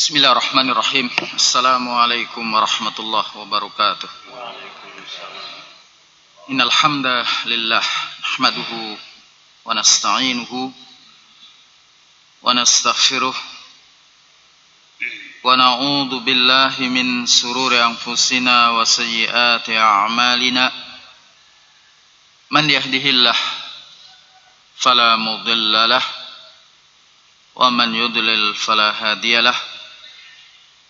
Bismillahirrahmanirrahim. Assalamualaikum warahmatullahi wabarakatuh. Innal hamdalillah nahmaduhu wa nasta'inuhu wa nastaghfiruh wa na'udzu billahi min sururi anfusina wa sayyiati a'malina. Man yahdihillah fala mudilla lahu wa man yudlil fala hadiya.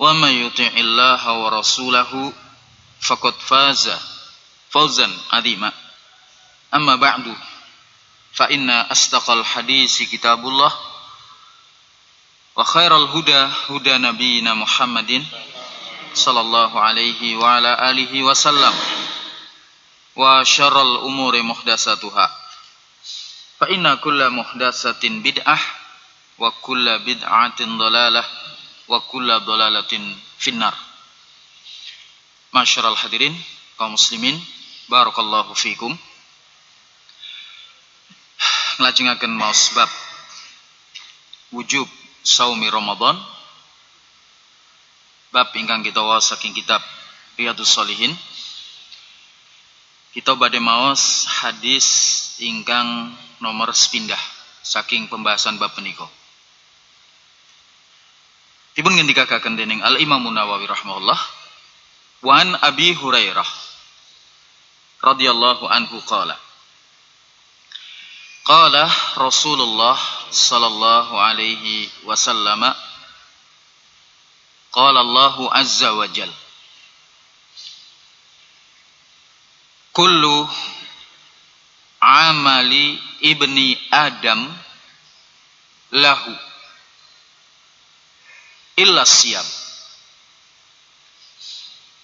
ومن يطع الله ورسوله فقد فاز فوزا عظيما. أما بعد فإن أصدق الحديث كتاب الله وخير الهدى هدى نبينا محمد صلى الله عليه وعلى آله وسلم وشر الأمور محدثاتها. فإن كل محدثة بدعة وكل بدعة ضلالة. Wa kulla dolalatin finnar. Masyaral hadirin, kaum muslimin, barakallahu fikum. Ngelajengaken mau sebab wujub saumi Ramadan. Bab ingkang kita waos saking kitab Riyadhus Shalihin. Kita badhe maos hadis ingkang nomor sepindah saking pembahasan bab menika. Dipun ngendikaken dening Al Imam Nawawi rahimahullah. Wan Abi Hurairah radhiyallahu anhu qala. Qala Rasulullah sallallahu alaihi wasallam Qala Allah azza wa jal. Kullu amali ibni Adam lahu illa siyam.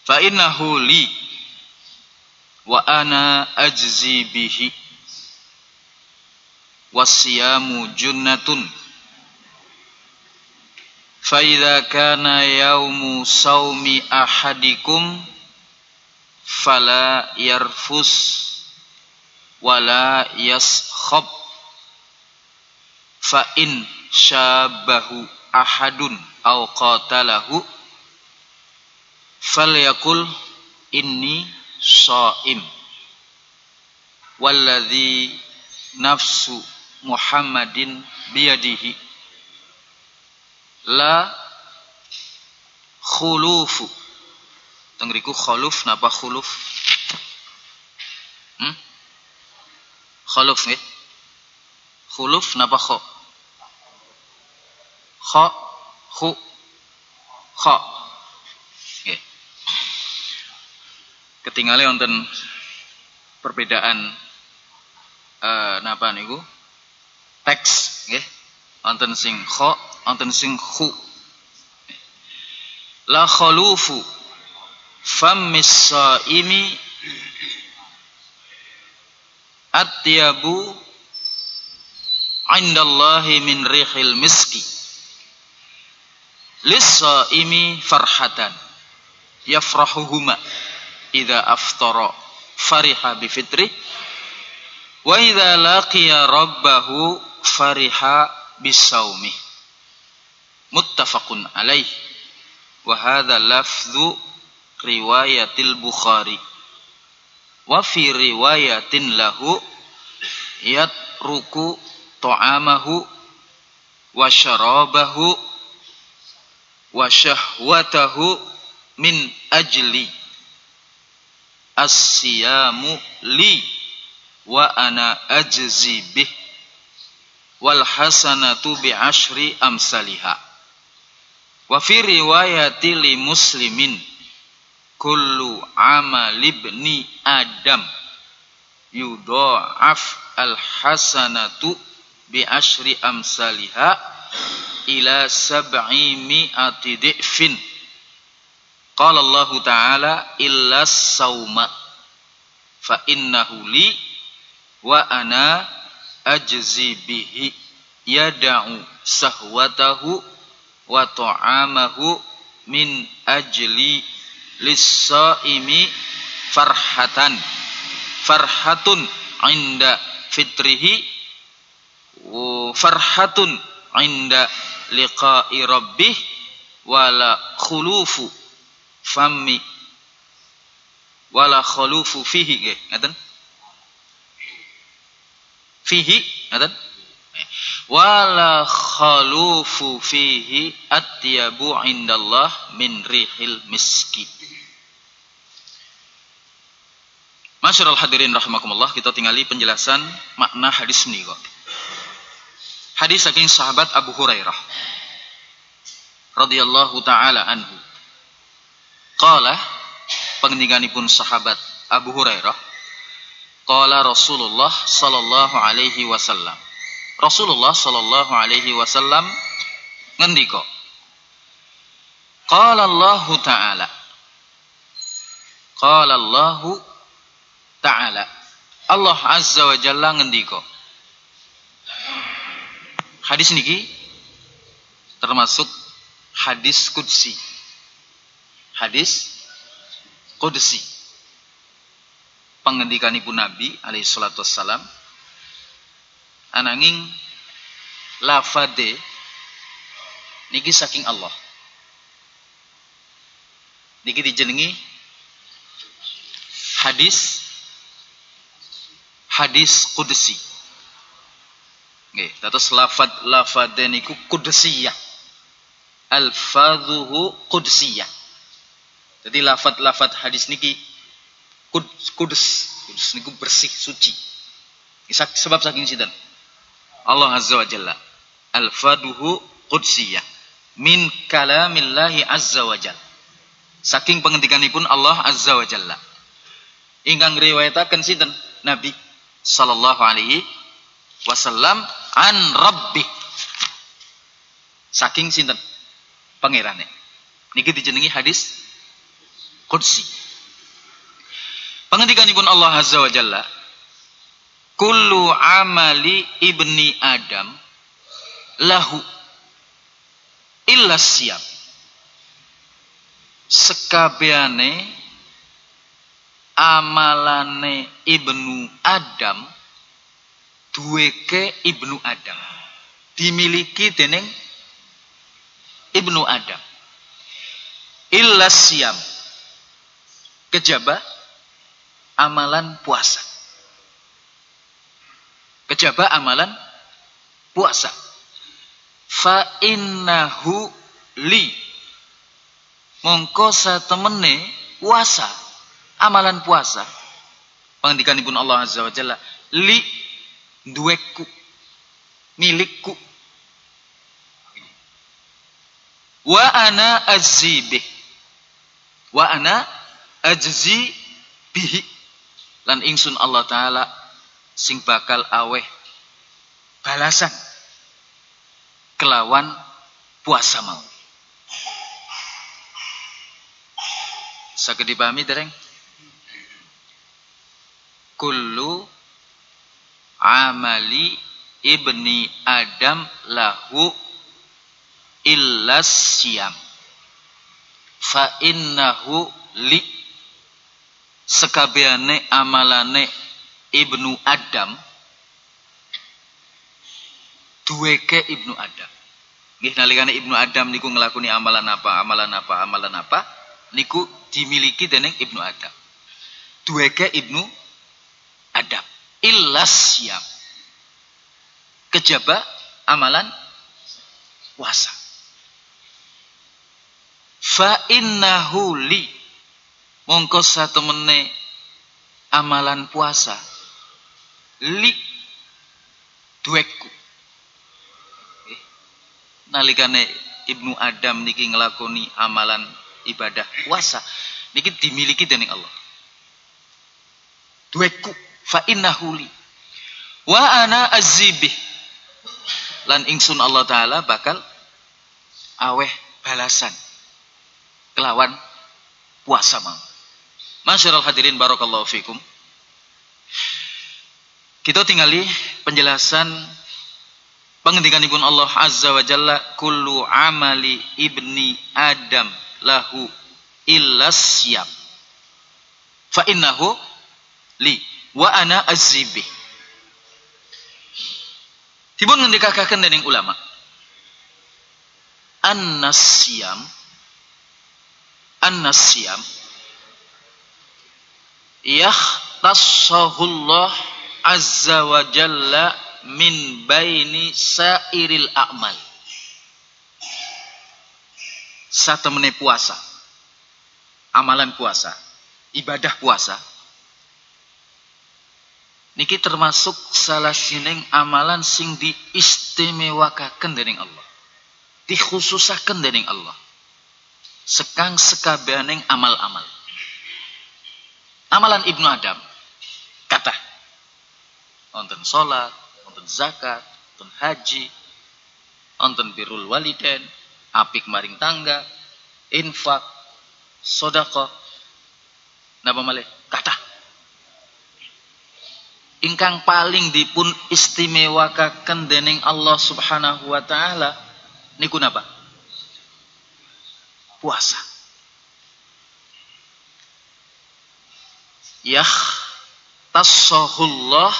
Fa innahu li wa ana ajzi bihi. Wasiyamu junnatun. Fa idza kana yaumu saumi ahadikum fala yarfus wala yaskhab. Fa in syabahu ahadun au qatalahu falyakul inni shaim. Walladhi nafsu Muhammadin biyadihi. La khulufu. Tengriku khuluf napa khuluf? Hmm? khuluf nggih? Khuluf napa kho kho khu kha. Nggih ketingale wonten perbedaan eh napa niku? Teks nggih. Wonten sing kha wonten sing khu. La khalufu fammis saimi atyabu indallahi min rihil miski lis-saimi farhatan. Yafrahuhuma idza aftara fariha bi fitri wa idza laqiya rabbahu fariha bisaumi muttafaqun alaih wa hadha lafdhu riwayatil bukhari. Wa fi riwayatin lahu yatruku ta'amahu wa syarabahu wa syahwatahu min ajli as-siyamu li wa ana ajzi bih wal hasanatu bi ashri amsaliha wa fi riwayati li muslimin kullu amal ibni adam yudha'af al hasanatu bi ashri amsaliha ila sab'i mi'ati di'fin. Qala Allah Ta'ala illa sauma fa innahu li wa ana ajzi bihi yada'u sahwatahu wa ta'amahu min ajli lis-saimi farhatan farhatun inda fitrihi farhatun inda liqa'i rabbih wala khulufu fammi wala khalufu fihi. Nggih ngaten? Fihi ngaten? Wala khalufu fihi atyabu indallah min rihil miski. Masyarul hadirin rahimakumullah kita tinggali penjelasan makna hadis ini kok. Hadis saking sahabat Abu Hurairah radhiyallahu taala anhu. Qala pengendikanipun sahabat Abu Hurairah Qala Rasulullah sallallahu alaihi wasallam. Rasulullah sallallahu alaihi wasallam ngendika Qala Allah Ta'ala. Qala Allah Ta'ala. Allah Azza wa Jalla ngendika Hadis niki termasuk hadis kudsi hadis Qudsi. Pengendikan ibu Nabi alaihi salatu wassalam ananging lafade niki saking Allah. Niki dijenengi hadis hadis Qudsi nggih dados lafad lafade niku Qudsiyah alfadhuhu Qudsiyah jadi lafat-lafat hadis niki kudus, kudus, kudus niku bersih, suci. Sebab saking sinten? Allah Azza wa Jalla. Al-faduhu qudsiyah min kalamillahi azza wa jalla. Saking pengendikanipun Allah azza wa jalla. Ingkang riwayataken sinten? Nabi sallallahu alaihi wasallam an rabbi. Saking sinten? Pangerane. Niki dijenengi hadis Qudsi. Pengendikanipun Allah Azza wa Jalla, kullu amali ibni Adam lahu illa siap. Sekabehane amalane ibnu Adam duweke ibnu Adam dimiliki dening ibnu Adam illa siam kejaba amalan puasa. Kejaba amalan puasa. Fa innahu li. Mongko satemene puasa, amalan puasa. Pengendikanipun Allah Azza wa Jalla, li duweku milikku. Wa ana azibih. Wa ana ajzi bihi lan ingsun Allah taala sing bakal aweh balasan kelawan puasa mau saged dipahami dereng kullu amali ibni adam lahu illas siam fa innahu li sekabehane amalane Ibnu Adam duweke Ibnu Adam. Nggih nalikane Ibnu Adam niku ngelakoni amalan apa, amalan apa, amalan apa, niku dimiliki dening Ibnu Adam. Duweke Ibnu Adam. Illas siam. Kejaba amalan puasa. fa innahu li. Mongko satemene amalan puasa. Li duweku eh, nalikane Ibnu Adam niki ngelakoni amalan ibadah puasa. Niki dimiliki dening Allah. Duweku fa innahu li wa ana azibih lan ingsun Allah taala bakal aweh balasan kelawan puasa mau. Masyarul hadirin barakallahu fikum. Kita tinggali penjelasan pengendikan ibun Allah Azza wa Jalla kullu amali ibni Adam lahu illas siap. Fa innahu li wa ana azibih. Tibun ngendikakaken dening ulama. An-nasyam. An-nasyam. Yahtassahullah azza wa jalla min baini sairil a'mal. Satemene puasa. Amalan puasa. Ibadah puasa niki termasuk salah sining amalan sing diistimewakaken dening Allah dikhususaken dening Allah sekang sekabianing amal-amal. Amalan Ibnu Adam kata wonten salat, wonten zakat, wonten haji, wonten birrul waliden, apik maring tangga, infak, sedekah. Napa malih? Kata. Ingkang paling dipun istimewakaken dening Allah Subhanahu wa taala niku napa? puasa. Yah tasahullah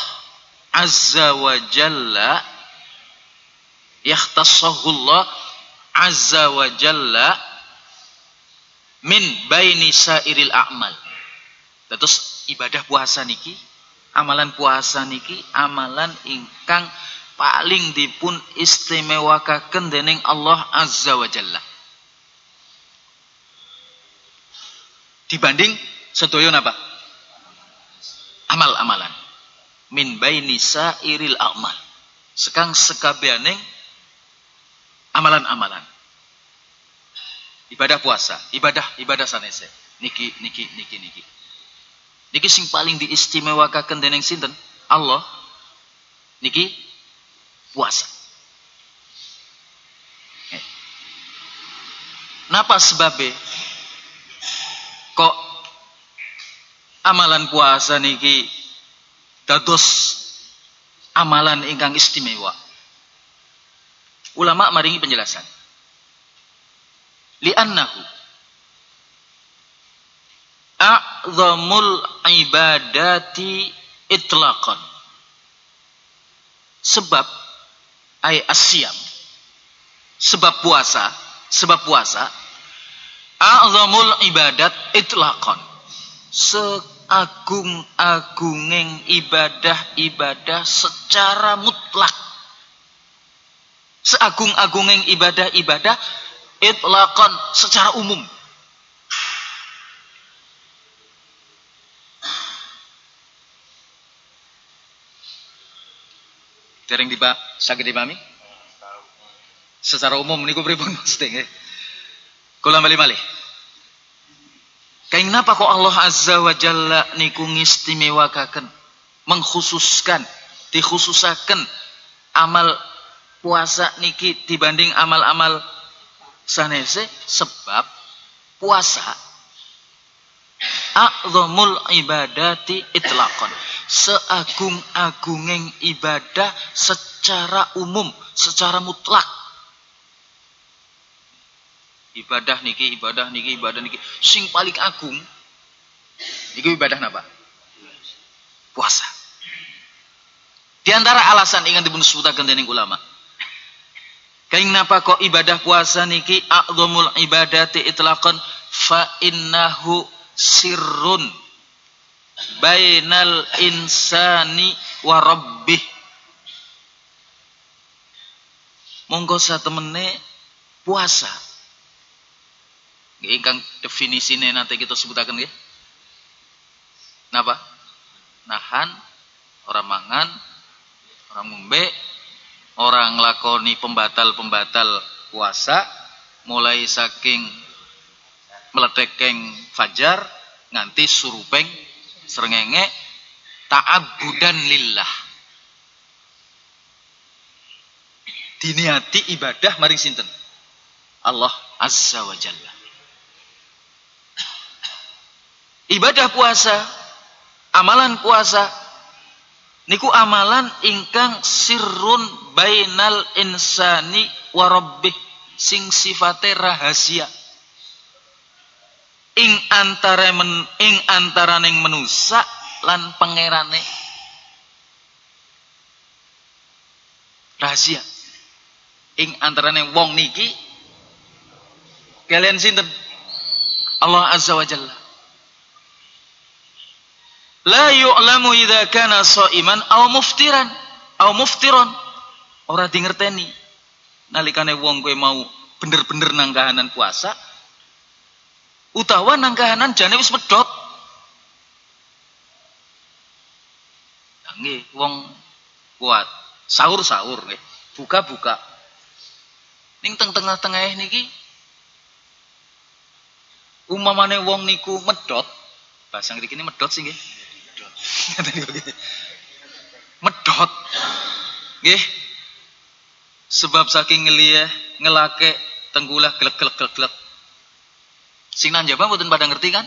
azza wa jalla yahtasahullah azza wa jalla min baini sairil a'mal. Terus ibadah puasa niki, amalan puasa niki amalan ingkang paling dipun istimewakaken dening Allah azza wa jalla. dibanding sedaya apa? Amal-amalan. Min baini sairil amal. Sekang sekabianing amalan-amalan. Ibadah puasa, ibadah ibadah sanese. Niki niki niki niki. Niki sing paling diistimewakaken dening sinten? Allah. Niki puasa. Eh. Napa sebabnya kok amalan puasa niki dados amalan ingkang istimewa. Ulama maringi penjelasan. Li'annahu a'zamul ibadati itlaqan. Sebab ay asyam. Sebab puasa, sebab puasa a'zamul ibadat itlaqan. Seagung-agunging ibadah-ibadah secara mutlak. Seagung-agunging ibadah-ibadah itlaqan secara umum Dereng sakit dipahami? Secara umum niku pripun mesti nggih? Kula malih-malih. Kain napa kok Allah Azza wa Jalla niku ngistimewakaken, mengkhususkan, dikhususaken amal puasa niki dibanding amal-amal sanese sebab puasa a'zamul ibadati itlaqan seagung-agunging ibadah secara umum secara mutlak. Ibadah niki ibadah niki ibadah niki. Sing paling agung niki ibadah napa? Puasa. Di antara alasan ingin dipun sebutaken dening ulama kaing napa kok ibadah puasa niki? A'dhamul ibadati itlaqan fa innahu sirrun bainal insani wa rabbih monggo satemene puasa ingkang definisine nanti kita sebutaken nggih. Napa? Nahan, orang mangan, orang ngombe, orang lakoni pembatal-pembatal puasa mulai saking meledekeng fajar nganti surupeng serengenge ta'abudan lillah. Diniati ibadah maring sinten? Allah azza wa jalla. Ibadah puasa amalan puasa niku amalan ingkang sirrun bainal insani warabbih sing sifate rahasia ing antara men, ing antaraning menusa lan pangerane rahasia. Ing antaraning wong niki kalian sinten? Allah azza wa jalla. La yu'lamu idza kana sha'iman aw muftiran aw muftiron. Ora dingerteni. Nalikane wong kowe mau bener-bener nang kahanan puasa utawa nang kahanan jane wis medhot. Nggih wong kuat. Sahur-sahur nggih. Buka-buka. Ning teng tengah-tengah niki umamane wong niku medhot. Bahasa ngriki ini medhot sih nggih. Medhot. Nggih. Sebab saking ngelie ngelake tenggulah glek glek glek glek Sing nang jaba mboten pada ngerti kan?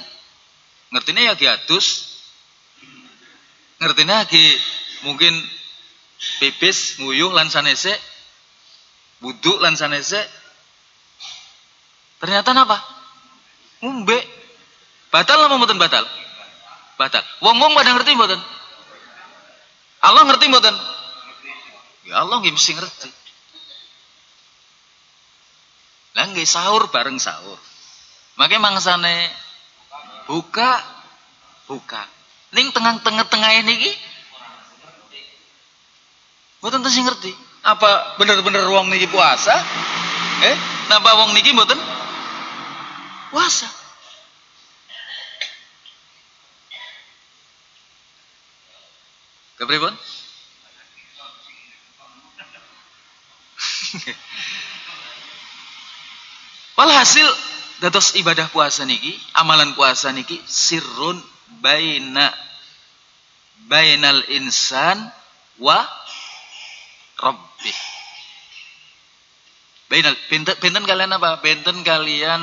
Ngertine ya giatus. Ngertine lagi mungkin pipis, nguyuh lan sanese, buduk lan sanese. Ternyata apa? Ngombe. Batal apa mboten batal? Batal. Wong-wong pada ngerti mboten? Allah ngerti mboten? Ya Allah nggih mesti ngerti. Lah sahur bareng sahur. Maka mangsane buka buka. Ning tengah-tengah tengah ini ki Mboten sing ngerti. Apa bener-bener wong niki puasa? Eh, napa wong niki mboten puasa? Kepripun? Walhasil dados ibadah puasa niki, amalan puasa niki sirrun baina bainal insan wa rabbih. Bainal benten kalian apa? Benten kalian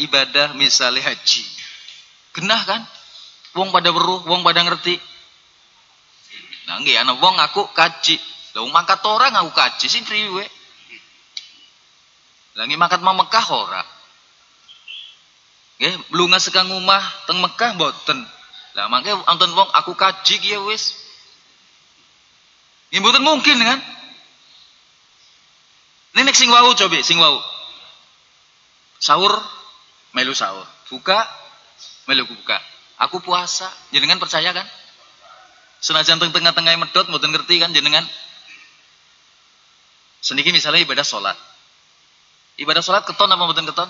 ibadah misalnya haji. Genah kan? Wong pada weruh, wong pada ngerti. Nah nggih ana wong aku kaji. Lah mangkat orang aku kaji sing priwe? Lah mangkat mau Mekah. Nggih, lunga sekang omah teng Mekah mboten. Lah mangke wonten wong aku kaji ki ya wis. Nggih mboten mungkin kan? Ini nek sing wau coba, sing wau. Sahur melu sahur. Buka melu buka. Aku puasa, jenengan percaya kan? Senajan teng tengah-tengah medot mboten ngerti kan jenengan? Seniki misalnya ibadah sholat. Ibadah sholat keton apa mboten keton?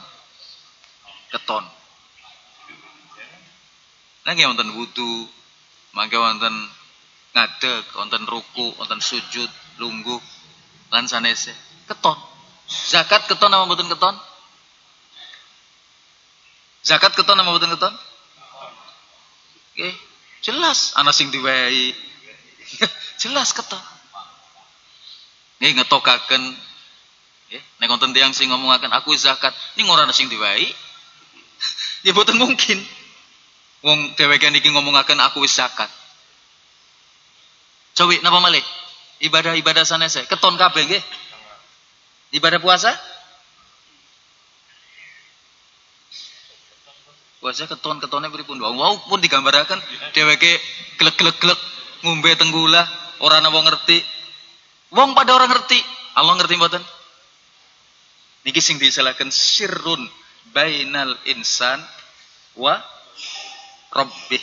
Keton. Nanging wonten wudu, mangke wonten ngadeg, wonten ruku, wonten sujud, lungguh lan sanese. Keton. Zakat keton apa mboten keton? Zakat keton apa mboten keton? Oke, jelas ana sing diwehi. jelas keton. Nggih ngetokaken nggih nek wonten tiyang sing ngomongaken aku zakat, ning ora ana sing diwehi. ya mboten mungkin. Wong dheweke niki ngomongaken aku wis zakat. Cowi napa malih? Ibadah-ibadah sanese keton kabeh nggih. Ibadah puasa? Puasa keton-ketone pripun? Wow pun digambaraken dheweke glek-glek-glek ngombe tenggula, ora ana ngerti. Wong pada orang ngerti. Allah ngerti mboten? Niki sing diselaken sirrun bainal insan wa rabbih.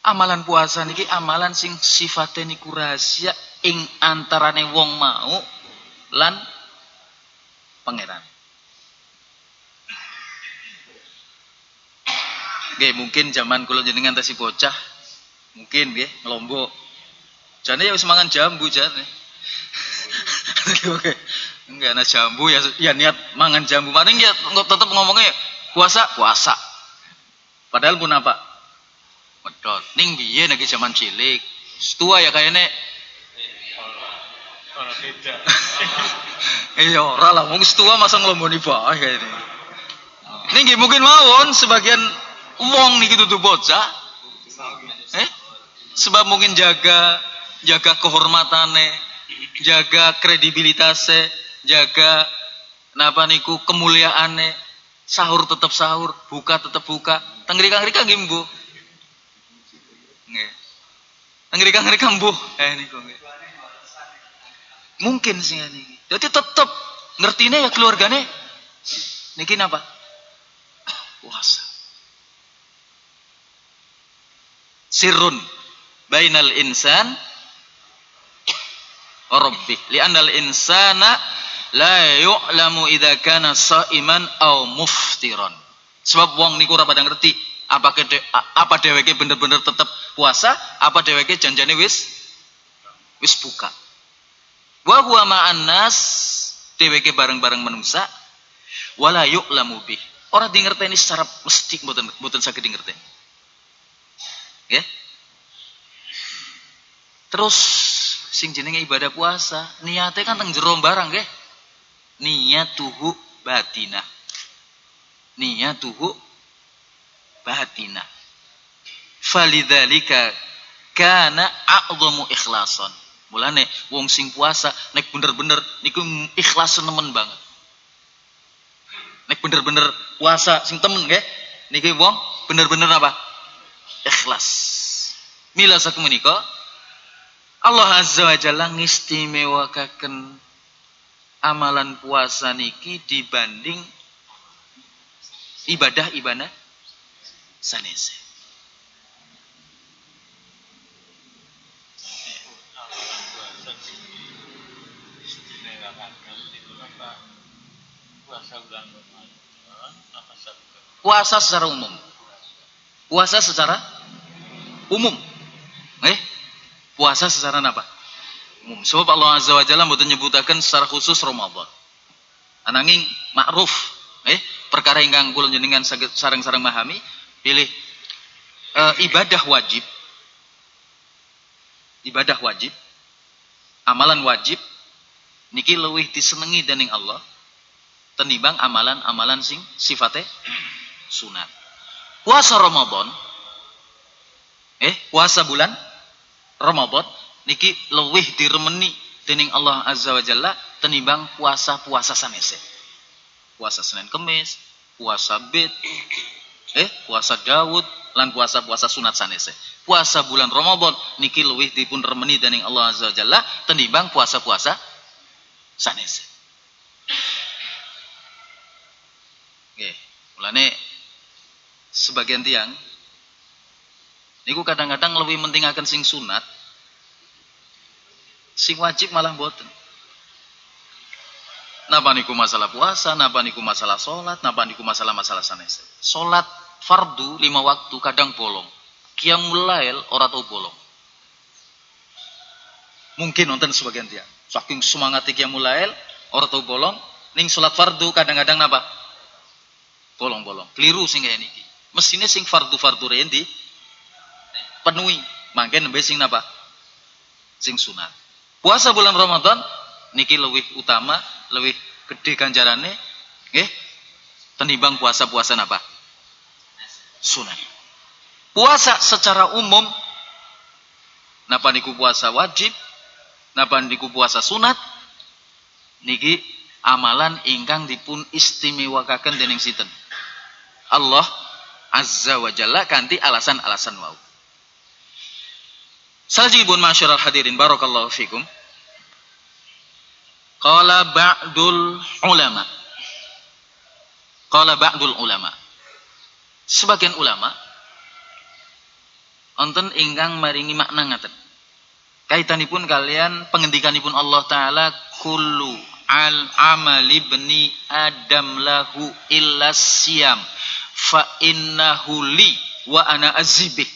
Amalan puasa niki amalan sing sifatnya niku rahasia ing antarane wong mau lan pangeran. Nggih, mungkin zaman kula jenengan tasih bocah mungkin nggih ngelombok. Jane ya wis mangan jambu jane. Oke. Enggak ana jambu ya ya niat mangan jambu. Paling ya tetap ngomongnya puasa, puasa. Padahal pun apa? Medot. Ning biye lagi zaman cilik. Tua ya kayaknya Ora beda. Iya, ora lah wong tua masa nglomboni bae kayaknya. Ning mungkin mawon sebagian wong niki tuh bocah. Eh? Sebab mungkin jaga jaga kehormatane, jaga kredibilitasnya, jaga napa niku kemuliaane, sahur tetap sahur, buka tetap buka. Tengrika-ngrika nggih mbuh. Nggih. Tengrika-ngrika. Eh niku nggih. Mungkin sih niki. Jadi tetap ngertine ya keluargane niki napa? Puasa. Sirrun bainal insan rabbih. Li'annal insana la yu'lamu idza kana sa'iman aw muftiran. Sebab wong niku ora pada ngerti apa de, apa dheweke bener-bener tetep puasa, apa dheweke janjane wis wis buka. Wa huwa ma'an nas dheweke bareng-bareng manusa wala yu'lamu bih. Ora di ngerteni secara mesti mboten mboten saged di ngerteni. Ya. Terus sing jenenge ibadah puasa, niate kan teng jero barang nggih. Niyatuhu batinah. Niyatuhu batinah. Falidzalika kana a'dhamu ikhlasan. Mulane wong sing puasa nek bener-bener niku ikhlas nemen banget. Nek bener-bener puasa sing temen nggih, niki wong bener-bener apa? Ikhlas. Mila sakemenika Allah Azza wa Jalla ngistimewakaken amalan puasa niki dibanding ibadah-ibadah sanese. Puasa secara umum. Puasa secara umum. Eh? Puasa secara apa? Umum. Sebab Allah Azza wa Jalla mboten nyebutaken secara khusus Ramadan. Ananging ma'ruf, eh perkara ingkang kula jenengan saged sareng-sareng memahami pilih e, ibadah wajib ibadah wajib amalan wajib niki luwih disenengi dening Allah tenimbang amalan-amalan sing sifatnya sunat. Puasa Ramadan eh puasa bulan Ramadan niki luwih diremeni dening Allah Azza wa Jalla puasa-puasa sanese. Puasa Senin Kemis, puasa Bid, eh puasa Daud lan puasa-puasa sunat sanese. Puasa bulan Ramadan niki luwih dipun remeni dening Allah Azza wa Jalla tenimbang puasa-puasa sanese. Nggih, mulane sebagian tiang niku kadang-kadang lebih mentingkan sing sunat sing wajib malah boten napa niku masalah puasa napa niku masalah sholat napa niku masalah-masalah sanes sholat fardu lima waktu kadang bolong. Qiyamul lail ora tau bolong. Mungkin nonton sebagian tiang saking semangat qiyamul lail ora tau bolong. Ning sholat fardu kadang-kadang napa? Bolong-bolong. Keliru sing kaya niki. Mestinya sing fardu-fardu rendi penuhi. Mangke nembe sing napa? Sing sunat. Puasa bulan Ramadan niki lebih utama, lebih gede ganjarane nggih tenimbang puasa-puasa napa? Sunat. Puasa secara umum napa niku puasa wajib, napa niku puasa sunat niki amalan ingkang dipun istimewakaken dening sinten? Allah Azza wa Jalla kanti alasan-alasan wau. Salajengipun masyarakat hadirin barakallahu fikum. Qala ba'dul ulama. Qala ba'dul ulama. Sebagian ulama wonten ingkang maringi makna ngaten. Kaitanipun kalian pengendikanipun Allah taala kullu al amali bni adam lahu illa siyam fa innahu li wa ana azibih.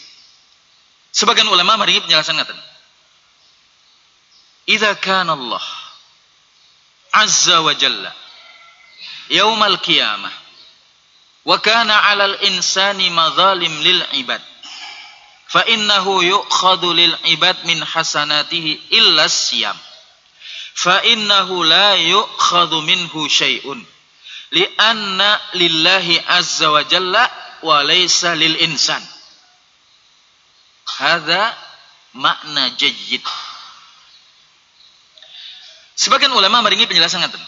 Sebagian ulama mari penjelasan ngaten. Idza kana Allah عز وجل يوم القيامة. وكان على الإنسان مظالم للعباد فإنه يؤخذ للعباد من حسناته إلا الصيام. فإنه لا يؤخذ منه شيء لأن لله عز وجل وليس للإنسان. هذا معنى جيد. Sebagian ulama maringi penjelasan ngaten.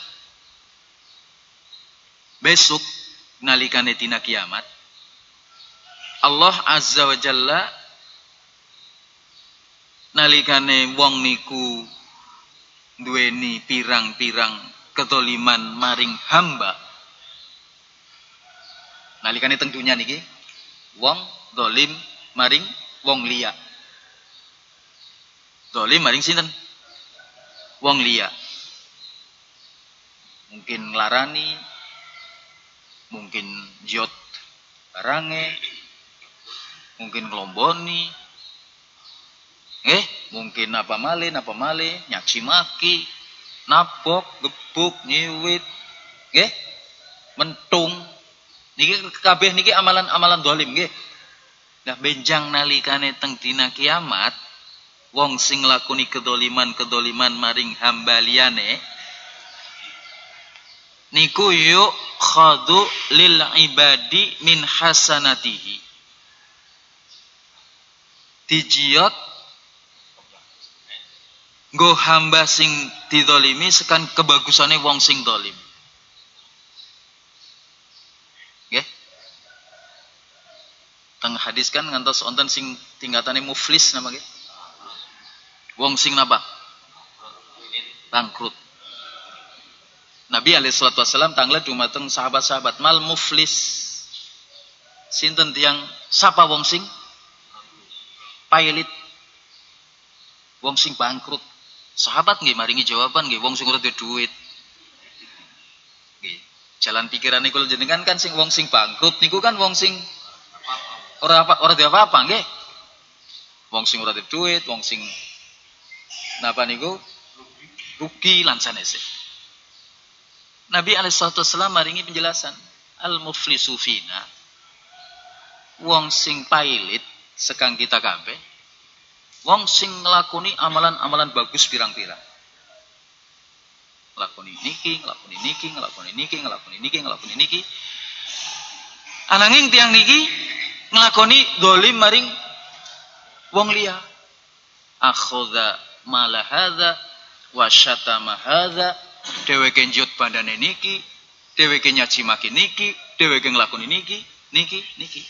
Besok nalikane tina kiamat Allah azza wa jalla nalikane wong niku duweni pirang-pirang ketoliman maring hamba. Nalikane teng dunya niki wong dolim maring wong liya. Dolim maring sinten wong liya mungkin larani mungkin jot barange mungkin kelomboni Eh, mungkin apa male, apa male, nyaci maki, napok, gebuk, nyiwit, eh, mentung. Niki kabeh niki amalan-amalan dolim nggih. Nah benjang nalikane teng dina kiamat, wong sing lakoni kedoliman-kedoliman maring hamba liyane niku yuk khadu lil ibadi min hasanatihi. Dijiot Nggo hamba sing didolimi sekan kebagusane wong sing dolim. Nggih. Teng hadis kan ngantos wonten sing tingkatane muflis nama nggih. Wong sing napa? Bangkrut. Nabi alaihi salatu wasallam tanglet dumateng sahabat-sahabat mal muflis. Sinten tiang sapa wong sing pailit wong sing bangkrut Sahabat nggih maringi jawaban nggih wong sing ora duit. Nggih. Jalan pikiran niku jenengan kan sing wong sing bangkrut niku kan wong sing ora apa ora apa-apa nggih. Wong sing ora duit, wong sing napa niku rugi lan sanese. Nabi alaihissalam maringi penjelasan al-muflisu fina wong sing pailit sekang kita kabeh Wong sing nglakoni amalan-amalan bagus pirang-pirang. Nglakoni niki, nglakoni niki, nglakoni niki, nglakoni niki, nglakoni niki. Ananging tiang niki nglakoni dolim maring wong liya. Akhadha mala hadza wa syatama hadza dheweke njut bandane niki, dheweke nyaci maki niki, dheweke nglakoni niki, niki, niki.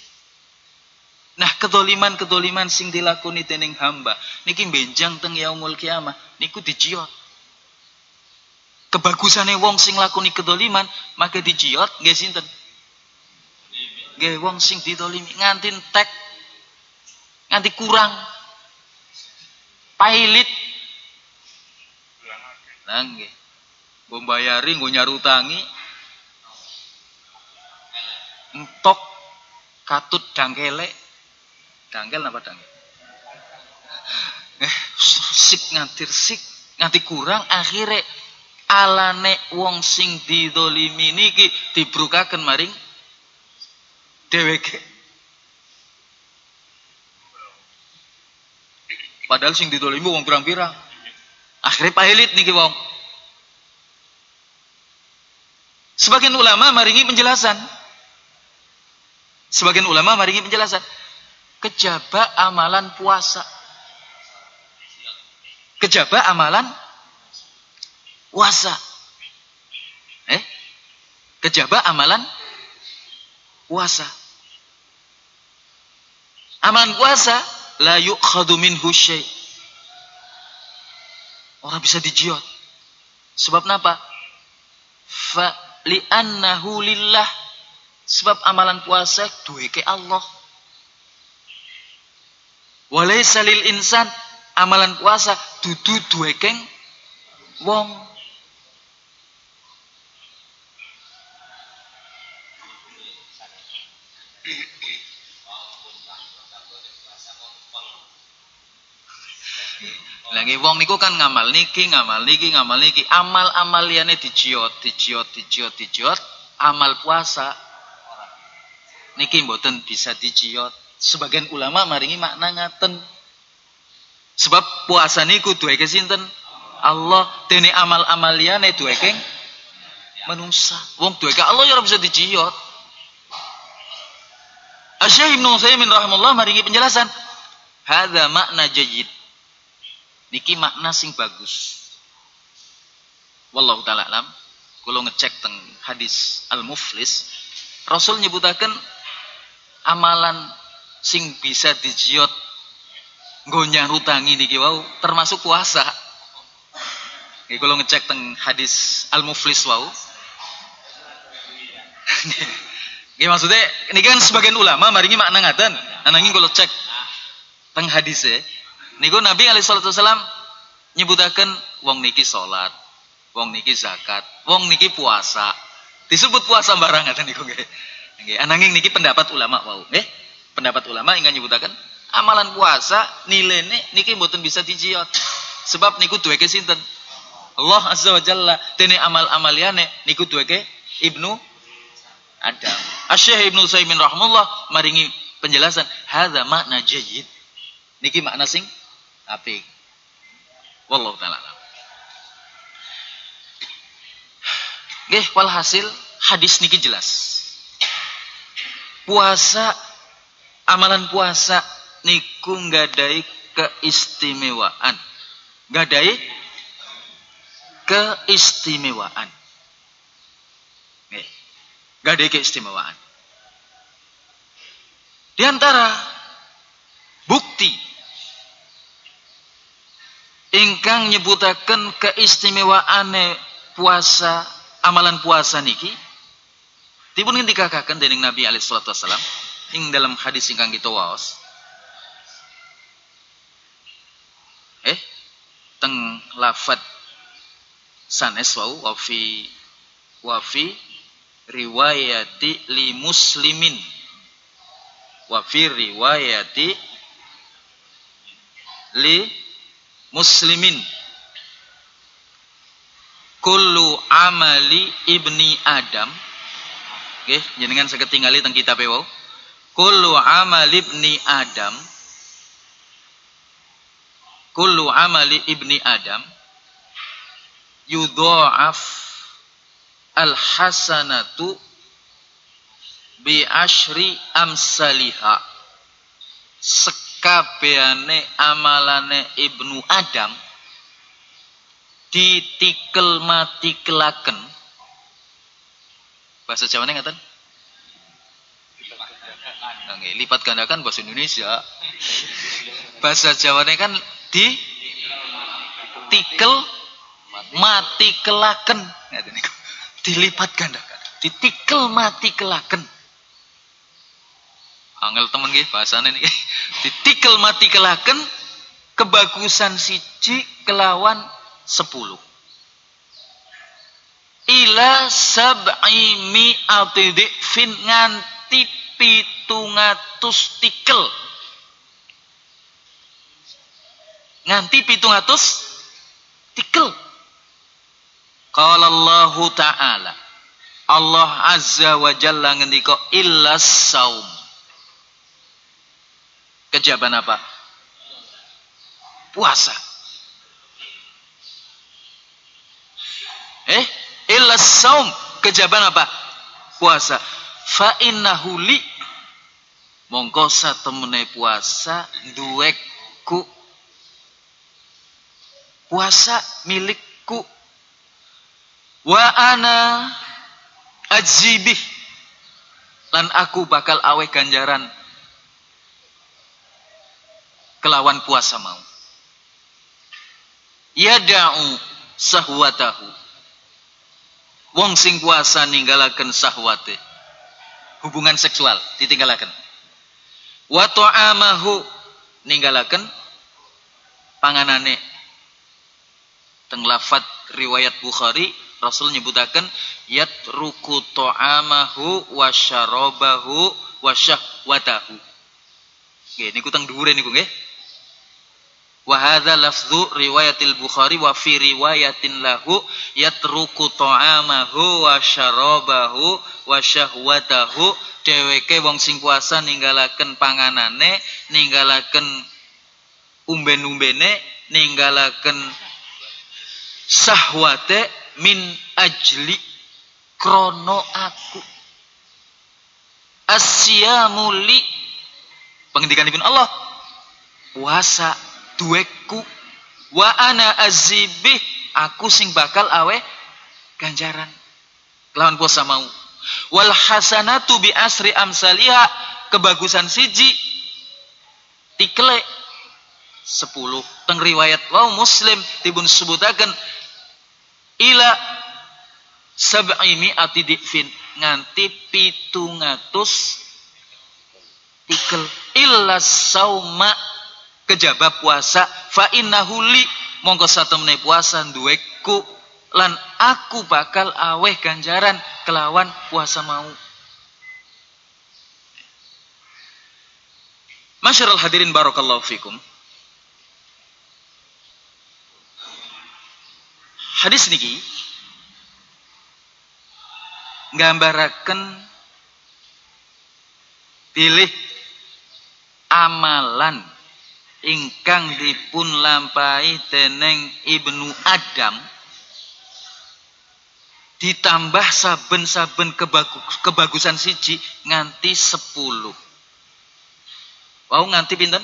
Nah, kedoliman-kedoliman sing dilakoni tening hamba niki benjang teng yaumul kiamah niku dijiot. Kebagusane wong sing lakoni kedoliman maka dijiot nggih sinten? Nggih wong sing didolimi nganti tek nganti kurang pailit. Lah nggih. Mbok bayari nggo nyarutangi entok katut dangkelek Dangkel apa dangkel? Eh, sik nganti sik nganti kurang akhirnya alane wong sing didolimi niki dibrukaken maring dheweke. Padahal sing didolimi wong pirang-pirang. Akhirnya pahilit niki wong. Sebagian ulama maringi penjelasan. Sebagian ulama maringi penjelasan kejaba amalan puasa. Kejaba amalan puasa. Eh? Kejaba amalan puasa. Amalan puasa la yu'khadhu minhu syai. Orang bisa dijiot. Sebab kenapa? Fa li'annahu lillah. Sebab amalan puasa duwe ke Allah. Walaysa lil insan amalan puasa dudu duwekeng wong. Lagi wong niku kan ngamal niki, ngamal niki, ngamal niki. Amal-amal liyane dijiot, dijiot, dijiot, dijiot. Amal puasa niki mboten bisa dijiot. Sebagian ulama maringi makna ngaten. Sebab puasa niku duweke sinten? Allah dene amal-amal liyane duweke manungsa. Wong duweke Allah ya bisa dijiot. Asy-Syaikh Ibnu Utsaimin maringi penjelasan. Hadza makna jayyid Niki makna sing bagus. Wallahu taala alam. Kalau ngecek teng hadis Al-Muflis, Rasul nyebutaken amalan sing bisa dijiot gonya rutangi niki wau termasuk puasa. Nggih kalau ngecek teng hadis Al-Muflis wau. Nggih maksudnya ini kan sebagian ulama maringi makna ngaten. Ananging kalau cek teng hadisnya Niku Nabi alaihissalam nyebutaken wong niki salat, wong niki zakat, wong niki puasa. Disebut puasa barang ngaten niku nggih. Nggih, ananging niki pendapat ulama wau, nggih. Pendapat ulama ingkang nyebutaken amalan puasa nilainya niki mboten bisa dijiot. Sebab niku duweke sinten? Allah Azza wa Jalla dene amal-amaliyane niku duweke Ibnu Adam. Asy-Syaikh Ibnu Saimin rahimahullah maringi penjelasan hadza makna jayyid. Niki makna sing apik. Wallahu taala. Nggih, walhasil hadis niki jelas. Puasa amalan puasa niku nggadahi keistimewaan. Nggadahi keistimewaan. Nggih. Nggadahi keistimewaan. Di antara bukti ingkang nyebutaken keistimewaane puasa amalan puasa niki. Dipun ngendikaken dening Nabi alaihi salatu wasallam ing dalam hadis ingkang kita waos. Eh teng lafat sanes wau wa fi wa fi riwayati li muslimin. Wa fi riwayati li muslimin. Kullu amali ibni adam. Nggih jenengan saged tingali teng kitab e wau. Kullu amali ibni adam. Kullu amali ibni adam. Yudha'af al hasanatu bi ashri amsaliha kabehane amalane Ibnu Adam ditikel mati kelaken bahasa Jawa ngaten Nggih, lipat gandakan bahasa Indonesia. Bahasa Jawa kan di tikel mati kelaken. Dilipat gandakan. Ditikel mati kelaken. Angel temen nggih bahasane niki. Ditikel mati kelaken kebagusan siji kelawan sepuluh. Ila sab'i mi'ati fin nganti pitungatus tikel. Nganti pitungatus tikel. Qala Allah Ta'ala. Allah Azza wa Jalla ngendika illa saum Kejaban apa? Puasa. Eh, illa saum. Kejaban apa? Puasa. Fa innahu li mongko satemene puasa duweku puasa milikku wa ana ajibih lan aku bakal awe ganjaran kelawan puasa mau. Yada'u sahwatahu. Wong sing puasa ninggalaken sahwate. Hubungan seksual ditinggalaken. Wa ta'amahu ninggalaken panganane. Teng lafat riwayat Bukhari Rasul nyebutaken yatruku ta'amahu wa syarabahu wa syahwatahu. Nggih niku teng dhuwure niku nggih. Wa hadza riwayatil Bukhari wa fi riwayatin lahu yatruku ta'amahu wa syarabahu wa syahwatahu. Dheweke wong sing puasa ninggalaken panganane ninggalaken umben-umbene ninggalaken sahwate min ajli krono aku. Asyamu li pengendikanipun Allah. Puasa duweku wa ana azibih aku sing bakal awe ganjaran. Lawan puasa mau. Wal hasanatu bi asri amsaliha kebagusan siji tikle sepuluh. Teng riwayat wow muslim tibun sebutaken ila sab'i mi'ati difin nganti pitungatus tikel illa sauma kejaba puasa fa innahu li mongko satemene puasa duweku lan aku bakal aweh ganjaran kelawan puasa mau. Masyarul hadirin barakallahu fikum. Hadis niki nggambaraken pilih amalan ingkang dipun lampai teneng Ibnu Adam ditambah saben-saben kebagusan siji nganti sepuluh. Wow nganti pinten?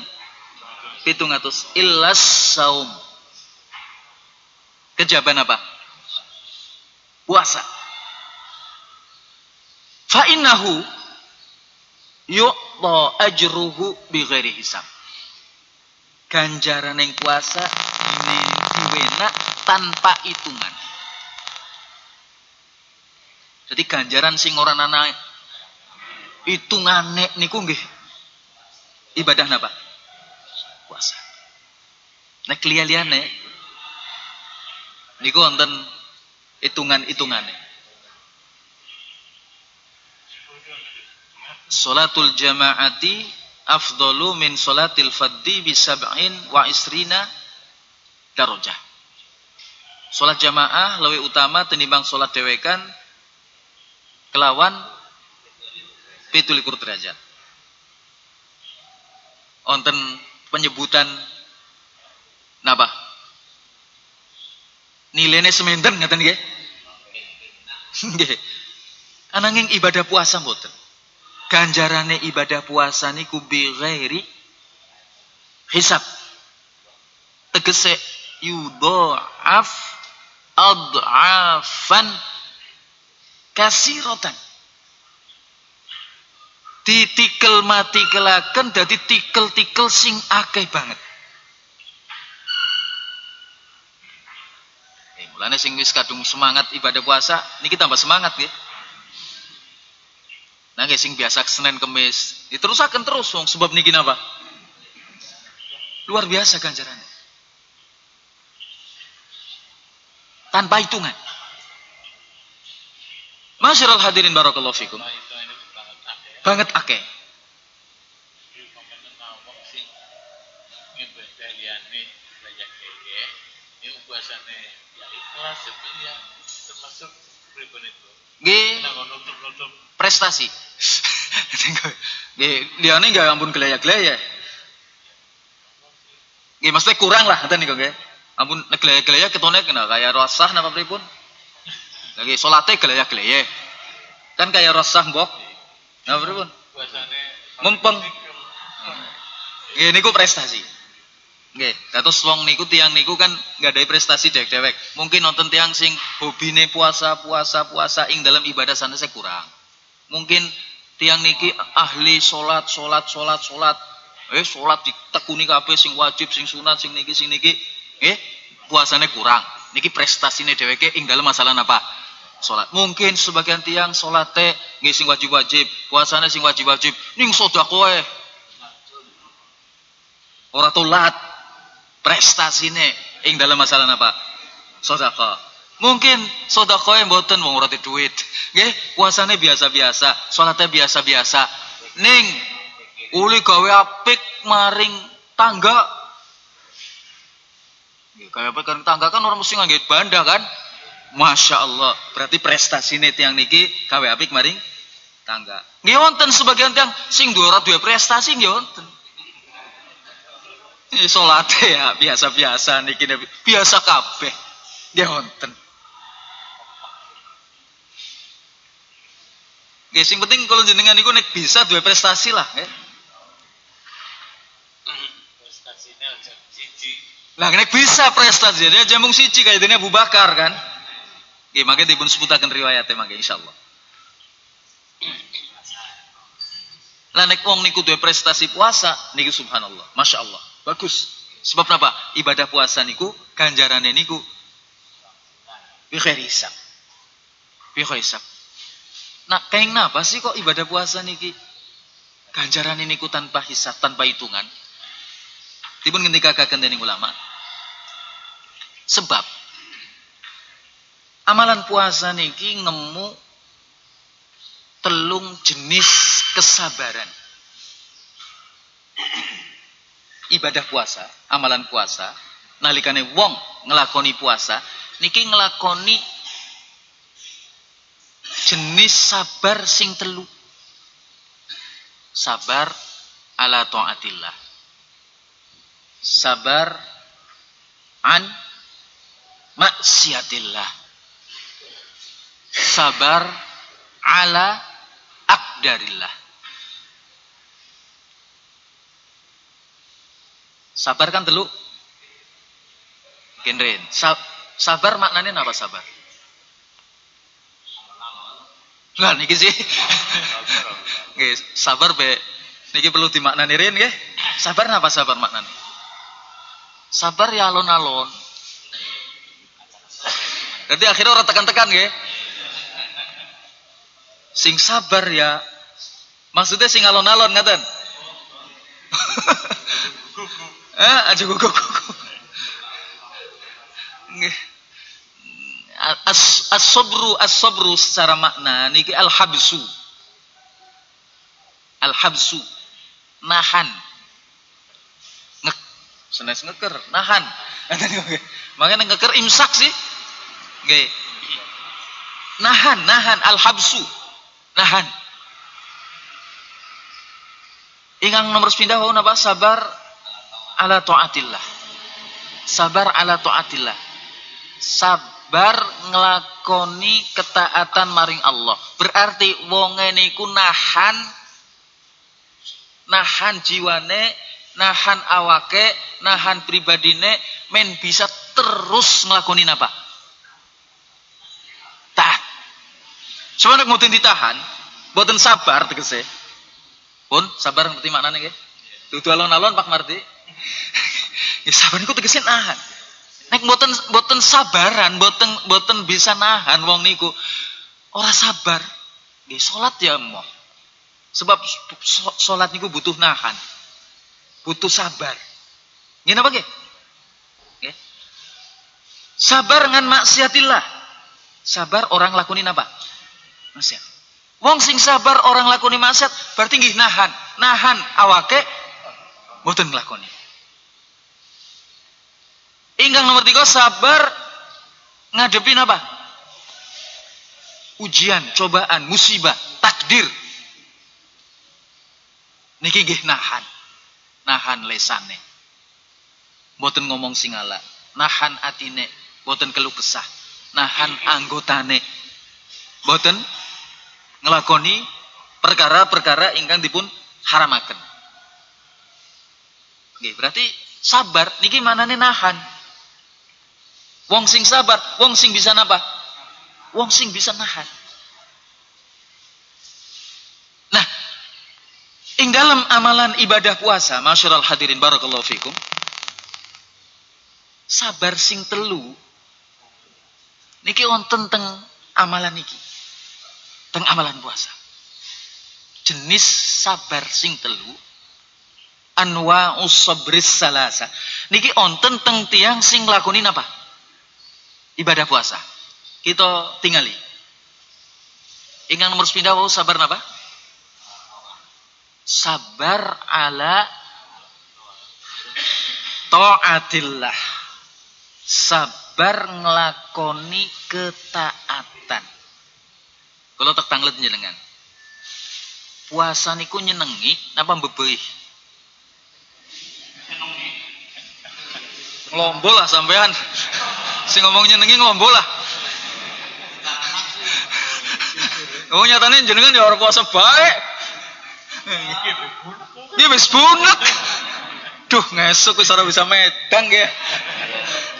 Pitung atus ilas saum. Kejaban apa? Puasa. Fa innahu yu'ta ajruhu bighairi hisab ganjaran yang puasa ini diwena tanpa hitungan. Jadi ganjaran sing ora ana hitungane niku nggih ibadah napa? Puasa. Nek liya-liyane niku wonten hitungan-hitungane. Salatul jamaati afdalu min salatil faddi bi sab'in wa isrina darajah. Salat jamaah lebih utama tinimbang salat dewekan kelawan pitulikur derajat. Onten penyebutan napa? Nilainya sementen ngaten nggih. Nggih. Ananging ibadah puasa mboten ganjarane ibadah puasa niku bi ghairi hisab. Tegese yudha'af ad'afan kasiratan. Ditikel mati kelaken dadi tikel-tikel sing akeh banget. Eh, mulane sing wis kadung semangat ibadah puasa niki tambah semangat nggih Nah, sing biasa Senin Kemis, diterusakan terus wong sebab niki napa? Luar biasa ganjarannya. Tanpa hitungan. Masyarul hadirin barakallahu fikum. Banget akeh. Nggih. Prestasi. Nggih, nih enggak ampun gelaya-gelaya. Nggih, maksudnya kurang lah ngoten niku nggih. Ampun gelaya-gelaya ketone kena kaya rasah napa pripun? Lagi salate gelaya-gelaya. Kan kaya rasah mbok. Napa pripun? Mumpeng. Nggih niku prestasi. Nggih, terus wong niku tiang niku kan ada prestasi dewek-dewek. Mungkin nonton tiang sing hobine puasa, puasa, puasa ing dalam ibadah sana saya kurang. Mungkin tiang niki ahli solat, solat, solat, solat. Eh solat ditekuni kabeh sing wajib, sing sunat, sing niki, sing niki. Eh puasanya kurang. Niki prestasine dheweke ing dalam masalah apa? Solat. Mungkin sebagian tiang teh nggih sing wajib-wajib, puasanya sing wajib-wajib. Ning sedekah Ora tolat prestasine ing dalam masalah apa? Sedekah. Mungkin yang mboten wong ora duit. Nggih, puasane biasa-biasa, salatnya biasa-biasa. Ning uli gawe apik maring tangga Kayak apa kan tangga kan orang mesti nggak banda kan? Masya Allah. Berarti prestasi nih tiang niki kawe apik maring tangga. Nggih wonten sebagian tiang sing dua dua prestasi nggih wonten. Salate ya biasa-biasa niki biasa kabeh. Nggih wonten. Nggih sing penting kalau jenengan niku nek bisa dua prestasi lah, nggih. Prestasine aja siji. Lah nek bisa prestasi dia jamung siji kayak dene Abu Bakar kan. Nggih, mangke dipun sebutaken riwayate mangke insyaallah. Lah nek wong niku duwe prestasi puasa niku subhanallah, Masya Allah. Bagus. Sebab apa? Ibadah puasa niku ganjarane niku bi khair hisab. Bi khair hisab. Nah, napa sih kok ibadah puasa niki ganjaran niku tanpa hisab, tanpa hitungan? Dipun ketika kaken dening ulama. Sebab amalan puasa niki ngemu telung jenis kesabaran. Ibadah puasa, amalan puasa, nalikane wong ngelakoni puasa, niki ngelakoni jenis sabar sing telu. Sabar ala taatillah. Sabar an maksiatillah. Sabar ala akdarillah sabar kan telu genren sabar maknanya apa sabar lah niki sih nggih sabar be niki perlu dimaknani rin nggih sabar apa sabar maknanya Sabar ya alon-alon. Jadi akhirnya orang tekan-tekan ya. Sing sabar ya. Maksudnya sing alon-alon ngaten. eh, aja gugu gugu. As-sabru as-sabru secara makna niki al-habsu. Al-habsu. Nahan. Senes ngeker nahan. Makanya ngeker imsak sih. Nggih. nahan nahan. Al habsu nahan. Ingang nomor sepindah wau napa? Sabar ala taatillah sabar ala taatillah sabar ngelakoni ketaatan maring Allah berarti wonge niku nahan nahan jiwane nahan awake, nahan pribadine, men bisa terus ngelakuin apa? Tahan. Sebenarnya mau ditahan, buatan sabar tegese. Pun sabar ngerti maknanya nggih? Dudu alon-alon Pak Marti. Ya sabar niku tegese nahan. Nek buatan buatan sabaran, buatan buatan bisa nahan wong niku ora sabar. Nggih salat ya mau. Sebab salat niku butuh nahan butuh sabar. Ini apa ke? Sabar dengan maksiatillah. Sabar orang lakuin apa? Maksiat. Wong sing sabar orang lakoni maksiat berarti nggih nahan, nahan awake mboten nglakoni. Ingkang nomor tiga sabar ngadepin apa? Ujian, cobaan, musibah, takdir. Niki nggih nahan. Nahan lesane. Boten ngomong singala nahan atine. Boten keluh kesah. Nahan anggotane. Boten ngelakoni perkara-perkara ingkang dipun haramaken. Oke, berarti sabar. Niki manane nahan wong sing sabar wong sing bisa napa wong sing bisa nahan Ing dalam amalan ibadah puasa, masyarul hadirin barakallahu fikum. Sabar sing telu niki wonten teng amalan niki. Teng amalan puasa. Jenis sabar sing telu anwa usabris salasa. Niki wonten teng tiang sing lakunin apa? Ibadah puasa. Kita tingali. Ingat nomor sepindah sabar apa? sabar ala taatillah sabar ngelakoni ketaatan. Kalau tak tanglet jenengan. Puasa niku nyenengi napa mbebei? Ngelombol lah sampean. Si ngomong nyenengi ngelombol lah. Oh nyatanya jenengan ya orang puasa baik. Dia wis bunek. Duh ngesuk wis ora bisa medang ya.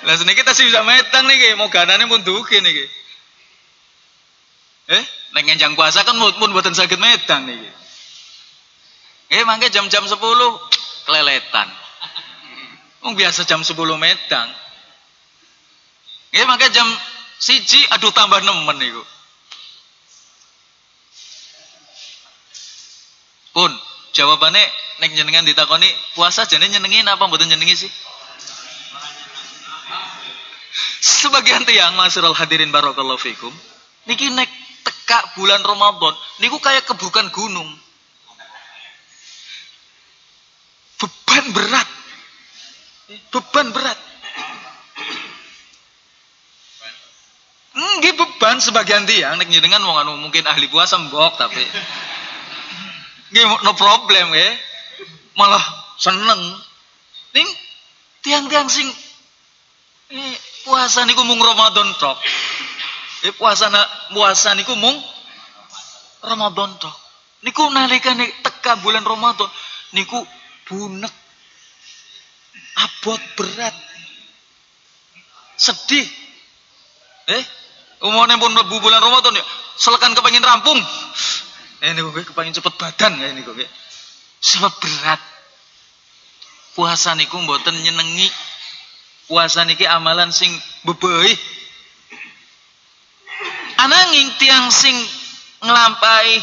Lah seniki kita sih bisa medang nih, mau ganane pun duki nih. Eh, nek ngenjang puasa kan pun buatan sakit medang nih. Eh, mangke jam-jam 10 keleletan. Wong biasa jam 10 medang. Eh, mangke jam siji aduh tambah nemen niku. Pun jawabannya nek jenengan ditakoni puasa jane nyenengin apa mboten nyenengi sih? Sebagian tiang masyarul hadirin barakallahu fikum niki nek teka bulan Ramadan niku kayak kebukan gunung. Beban berat. Beban berat. Nggih beban sebagian tiang nek jenengan wong anu mungkin ahli puasa mbok tapi Nggih no problem ya. Malah seneng. Ning tiang-tiang sing eh, puasa niku mung Ramadan tok. Eh puasa na, puasa niku mung Ramadan tok. Niku nalikane teka bulan Ramadan niku bunek abot berat sedih eh umurnya pun bulan Ramadan ya selekan kepengin rampung ini gue kepengen cepet badan ya ini gue. Sebab berat. Puasa niku mboten nyenengi. Puasa niki amalan sing bebeih. Ananging tiang sing ngelampai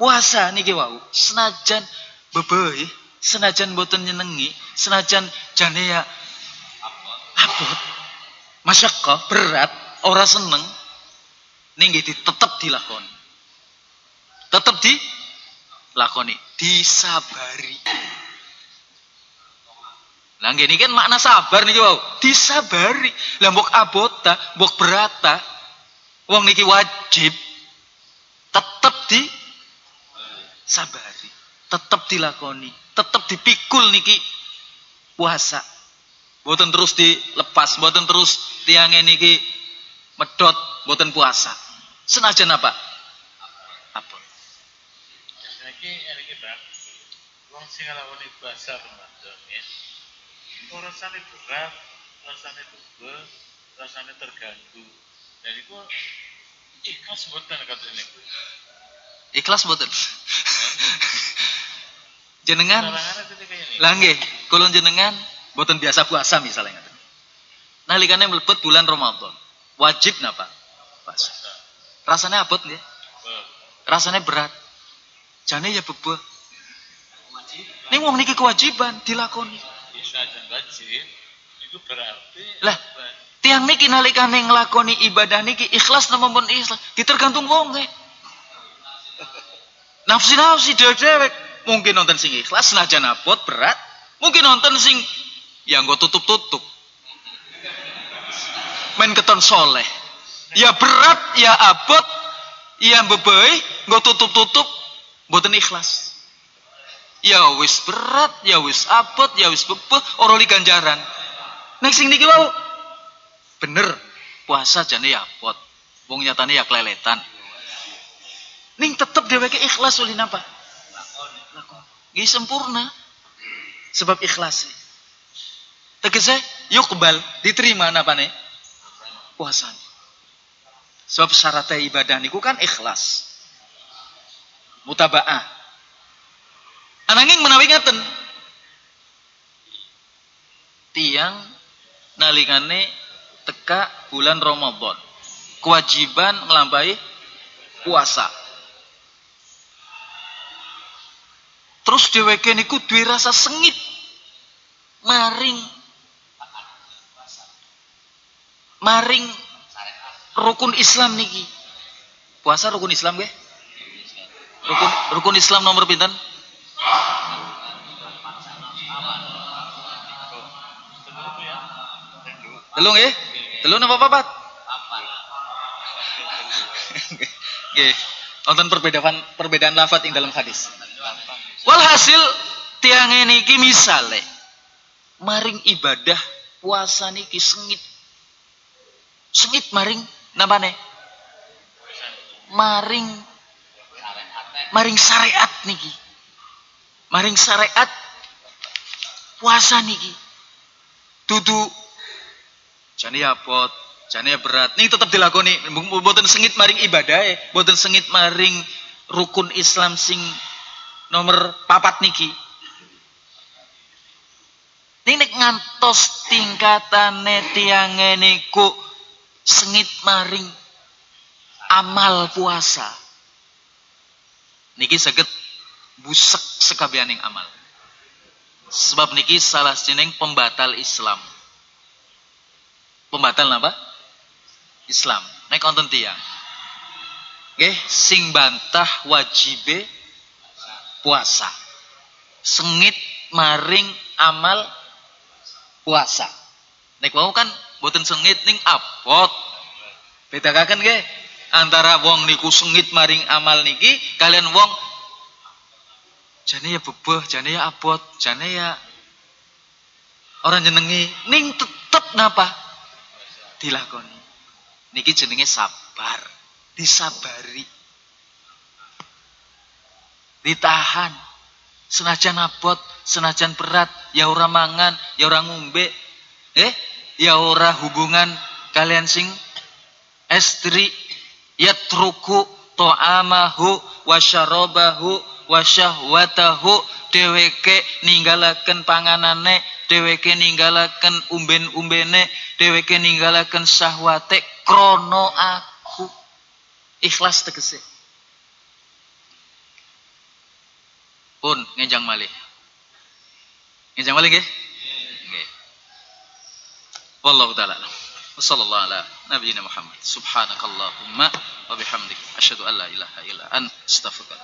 puasa niki wau senajan bebeih, senajan mboten nyenengi, senajan jane ya abot. Masyakkah berat, ora seneng ning tetep dilakoni. Tetap dilakoni, disabari. Lah ini kan makna sabar nih wow, disabari. Lah abota, mbok berata, wong niki wajib tetap di sabari, tetap dilakoni, tetap dipikul niki puasa. Boten terus dilepas, boten terus tiangnya niki medot, boten puasa. Senajan apa? iki iki Bang. Wong sing nglakoni puasa Ramadan ya. Rasane berat, rasane bebel, rasane terganggu. Dan itu ikhlas mboten katene. Ikhlas mboten. jenengan Lah nggih, kula jenengan mboten biasa puasa misalnya. Nalikane mlebet bulan Ramadan, wajib napa? Puasa. Rasanya abot nggih? Rasanya berat. Jane ya bebeh. Ning wong niki kewajiban dilakoni. itu berarti lah tiang niki nalikane nglakoni ibadah niki ikhlas napa pun ikhlas tergantung wong e. Nafsi nafsi dewek mungkin nonton sing ikhlas senajan abot berat mungkin nonton sing ya nggo tutup-tutup main keton soleh ya berat ya abot ya bebei nggo tutup-tutup Mboten ikhlas. Ya wis berat, ya wis abot, ya wis bebeh ora li ganjaran. Nek sing niki wau bener puasa jane ya abot. Wong nyatane ya keleletan. Ning tetep dheweke ikhlas ulin apa? Lakon. sempurna. Sebab ikhlas. Tegese yukbal diterima napa nih? Puasa. Sebab syarat ibadah niku kan ikhlas mutabaah. Ananging menawi ngaten. Tiang nalikane teka bulan Ramadan. Kewajiban nglampahi puasa. Terus dheweke niku duwe rasa sengit maring maring rukun Islam niki. Puasa rukun Islam nggih? Rukun rukun Islam nomor pinten? Telu nggih? Telu napa papat? Nggih. Wonten perbedaan perbedaan lafaz ing dalam hadis. Walhasil tiang ini ki misale maring ibadah puasa niki sengit. Sengit maring namane? Maring maring syariat niki. Maring syariat puasa niki. Dudu jane abot, jane berat. Niki tetap dilakoni mboten sengit maring ibadah, mboten sengit maring rukun Islam sing nomor papat niki. Ini ngantos tingkatane tiange niku sengit maring amal puasa. Niki saged busek sekabianing amal. Sebab niki salah jeneng pembatal Islam. Pembatal apa? Islam. Nek konten tiang. Nggih, sing bantah wajibe puasa. Sengit maring amal puasa. Nek mau kan boten sengit ning apot. Bedakaken nggih antara wong niku sengit maring amal niki kalian wong jane ya bebeh, jane ya abot, jane ya orang jenengi ning tetep napa dilakoni. Niki jenenge sabar, disabari. Ditahan. Senajan abot, senajan berat, ya ora mangan, ya ora ngombe, eh, ya ora hubungan kalian sing estri. Yatruku to'amahu wa syarabahu wa syahwatahu. Dheweke ninggalaken panganane dheweke ninggalaken umben-umbene dheweke ninggalaken syahwate krono aku. Ikhlas tegese. Pun ngejang malih. Ngejang malih nggih wallahu taala sallallahu ala nabiyina Muhammad. Subhanakallahumma wa bihamdik. Asyhadu an la ilaha illa anta astaghfiruka